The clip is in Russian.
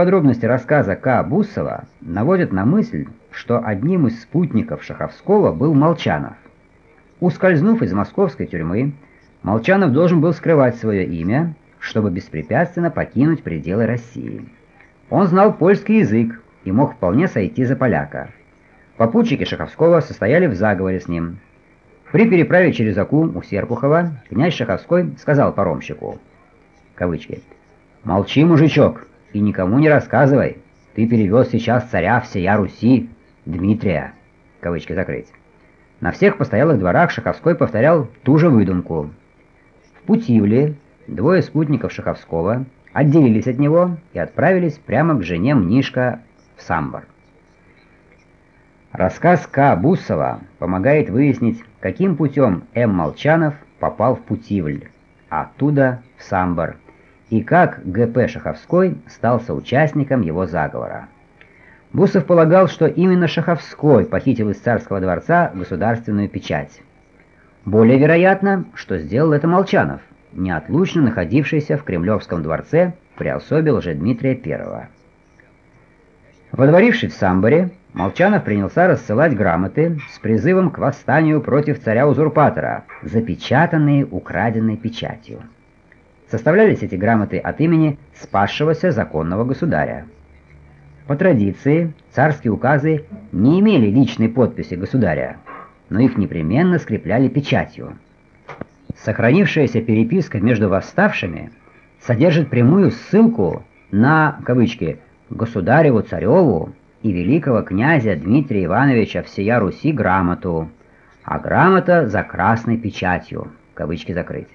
подробности рассказа К. Бусова наводят на мысль, что одним из спутников Шаховского был Молчанов. Ускользнув из московской тюрьмы, Молчанов должен был скрывать свое имя, чтобы беспрепятственно покинуть пределы России. Он знал польский язык и мог вполне сойти за поляка. Попутчики Шаховского состояли в заговоре с ним. При переправе через Аку у Серпухова князь Шаховской сказал паромщику, кавычки, «Молчи, мужичок, и никому не рассказывай, ты перевез сейчас царя всея Руси, Дмитрия», кавычки закрыть. На всех постоялых дворах Шаховской повторял ту же выдумку. В Путивле двое спутников Шаховского отделились от него и отправились прямо к жене Мнишка в Самбор. Рассказ К. Бусова помогает выяснить, каким путем М. Молчанов попал в Путивль, а оттуда в Самбор, и как Г.П. Шаховской стал соучастником его заговора. Бусов полагал, что именно Шаховской похитил из царского дворца государственную печать. Более вероятно, что сделал это Молчанов, неотлучно находившийся в Кремлевском дворце при особе Лжедмитрия I. Водворившись в Самборе, Молчанов принялся рассылать грамоты с призывом к восстанию против царя-узурпатора, запечатанные украденной печатью. Составлялись эти грамоты от имени спасшегося законного государя. По традиции, царские указы не имели личной подписи государя, но их непременно скрепляли печатью. Сохранившаяся переписка между восставшими содержит прямую ссылку на, кавычки, «государеву цареву и великого князя Дмитрия Ивановича всея Руси грамоту, а грамота за красной печатью, кавычки закрыть.